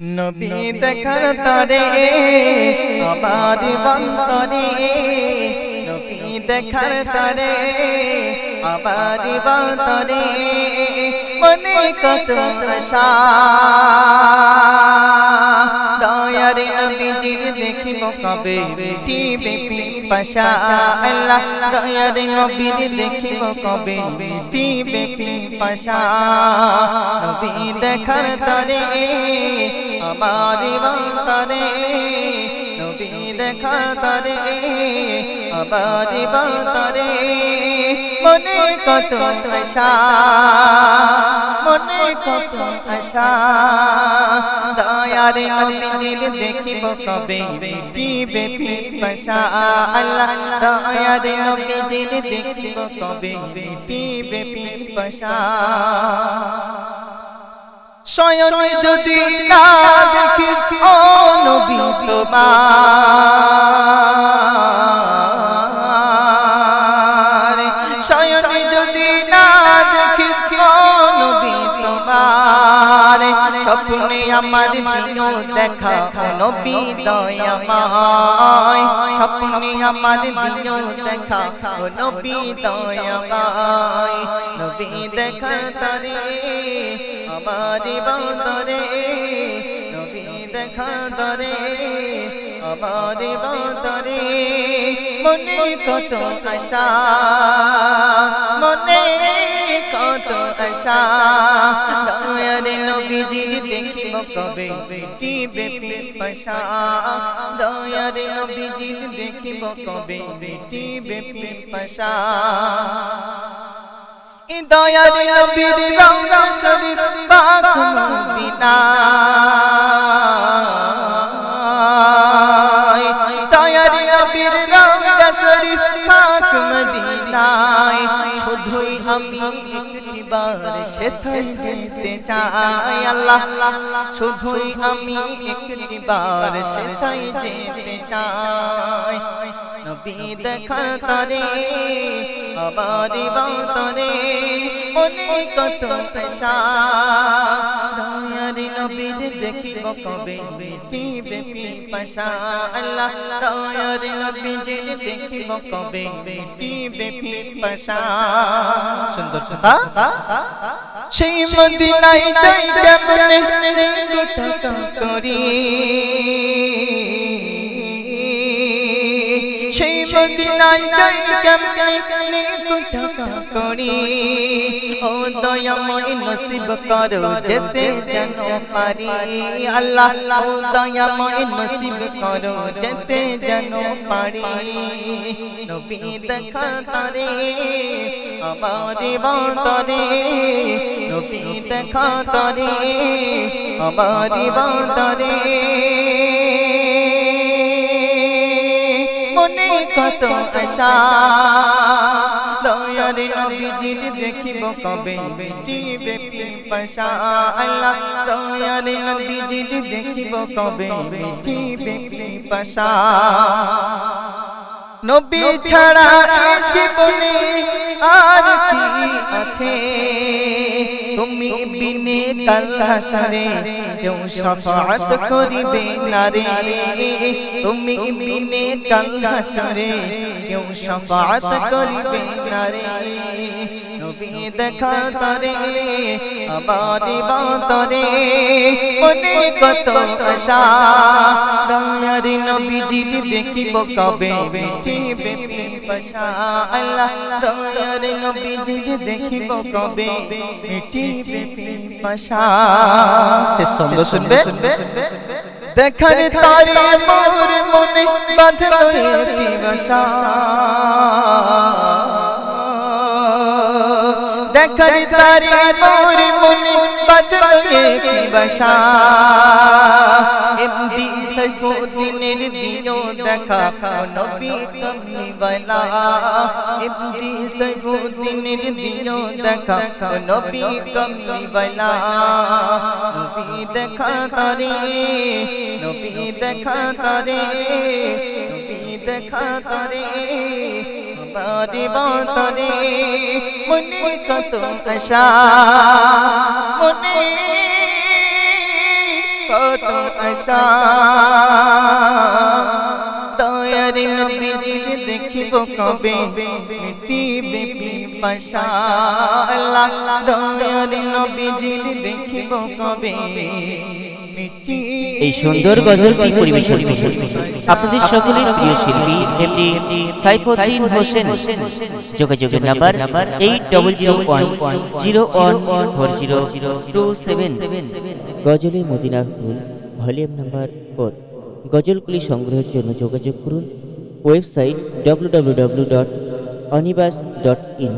নবী দেখার তরে আমার বন্তরে নবী দেখার তরে আমার বন্তরে মনে কত আশা। দয়ার নবীজির দেখিব কবে টিবে পাশা আল্লাহ দয়ার নবীর দেখিব কবে টিবে পাশা নবী দেখার তরে আমার বান্তরে নবী দেখা তরে আমার বান্তরে মনে কত আশা, মনে কত আশা। দয়ারে নবীজির দেখিব কবে টিবে পিপাসা আল্লাহ, দয়ারে নবীজির দেখিব কবে টিবে পিপাসা শয়ন যদি না দেখি, ও তোমার। শয়ন যদি না দেখি, ও তোমার। স্বপ্নে আমার দিনও দেখা নবী দয়াময়। স্বপ্নে আমার দিনও দেখা নবী দয়াময়। নবী দেখা তারে আমারি বাঁদরে নবী দেখা দরে আমারি বাঁদরে মনে কত আশা, মনে কত আশা। দয়ারে নবীজির দেখিব কবে টিবে পিপাসা। দয়ারে নবীজির দেখিব কবে টিবে পিপাসা। দয়ার নবীর রওজা শরীফ মদিনা দয়ার নবীর রওজা শরীফ পাক মদিনায়। শুধুই আমি একটি বার সেথায় যেতে চাই আল্লাহ। শুধুই আমি একটি বার সেথায় যেতে চাই। নবী দেখা তারে আমারি বাতরে মনে কত দেখিব কবে বেটিবে পিপাসা আল্লাহ দয়ারি সুন্দর সেই মদিনায় যাই কেমনে গোটা করি। মদিনায় যাই কেমনে টাকা করি ও দয়াময় নসিব করো যেতে যেন পারি। আল্লাহ ও দয়াময় নসিব করো যেতে যেন পারি। নবী দেখা তারে, আমার বান্তরে নবী দেখা তারে, আমার বান্তরে মনে কত আশা। দয়ার দেখিব কবে পিপাসা। আল্লাহ, দয়ার নবীজির দেখিব কবে টিবে পিপাসা। নবী ছাড়া জীবনে আর কি আছে? তুমি বিনে কাল্লাসরে কেউ শফাত করিবে না রে তুমি বিনে কাল্লাসরে কেউ শফাত করিবে না রে নবী দেখা তরে আমারি বাতরে মনে কত আশা। দয়ারি নবীজির দেখিব কবে বেটিবে পিপাসা আল্লাহ, দয়ারি নবীজির দেখিব কবে বেটিবে পিপাসা সে সঙ্গ শুনবে? দেখার তারে মোর মনে বাঁধলো একটি বাসা দেখার তারে মোর মনে বাঁধলো একটি বাসা এমডি সাইফুদ্দিনের দিনও দেখা নবী কমলিওয়ালা এমডি সাইফুদ্দিনের দিনও দেখা নবী কমলিওয়ালা নবী দেখা তারে নবী দেখা তারে নবী দেখা তারে বারে বাতরে মনে কত আশা। মনে কত আশা। দয়ার নবীজির দেখিব কবে মিটিবে পিপাসা। আল্লাহ, দয়ার নবীজির দেখিব কবে এই সুন্দর গজলটি পরিবেশন আপনাদের সকলের প্রিয় শিল্পী, এমডি সাইফুদ্দিন হোসেন। যোগাযোগের number eight double zero one zero one four zero two seven গজলে মদিনার ফুল, ভলিউম নাম্বার ফোর গজলগুলি সংগ্রহের জন্য যোগাযোগ করুন। Website W W W dot অনিবাস dot in